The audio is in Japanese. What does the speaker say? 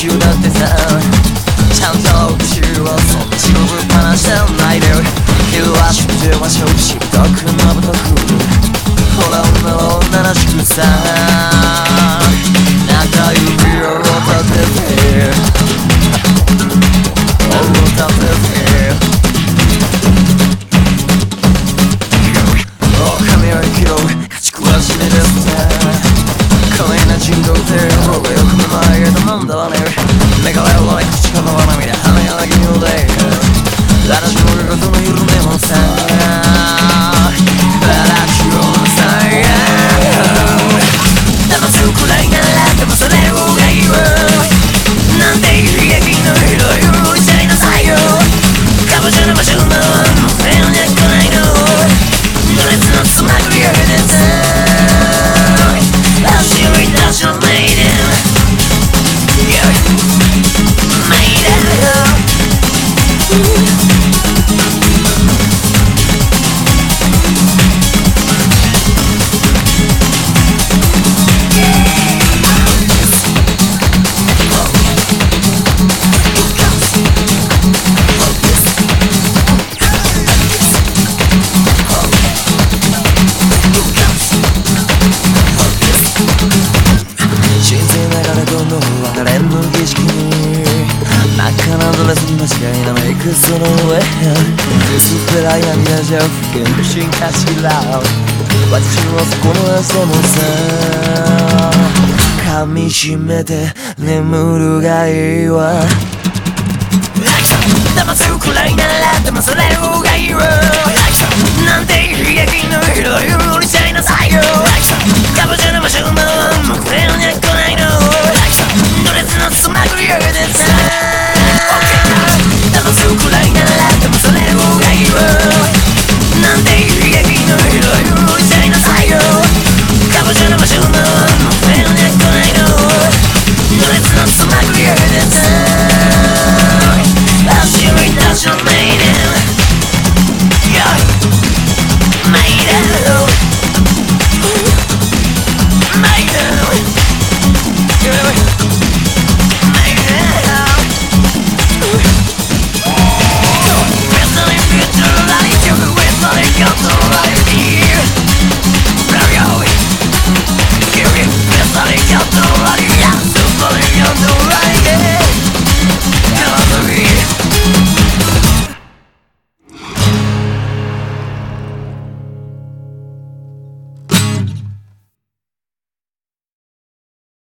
週だってさちゃんと宇宙をそっちのぶっ放してないで言わ死ては勝負しぶとくのぶとくほら女は女らしくさ中指を立てて立てて人生をよく見舞えたもんだわね近場は涙華やらぎのその上薄っぺらい涙じゃ吹ける進化しら私はこの汗もさ噛みしめて眠るがいいわ騙すくらいな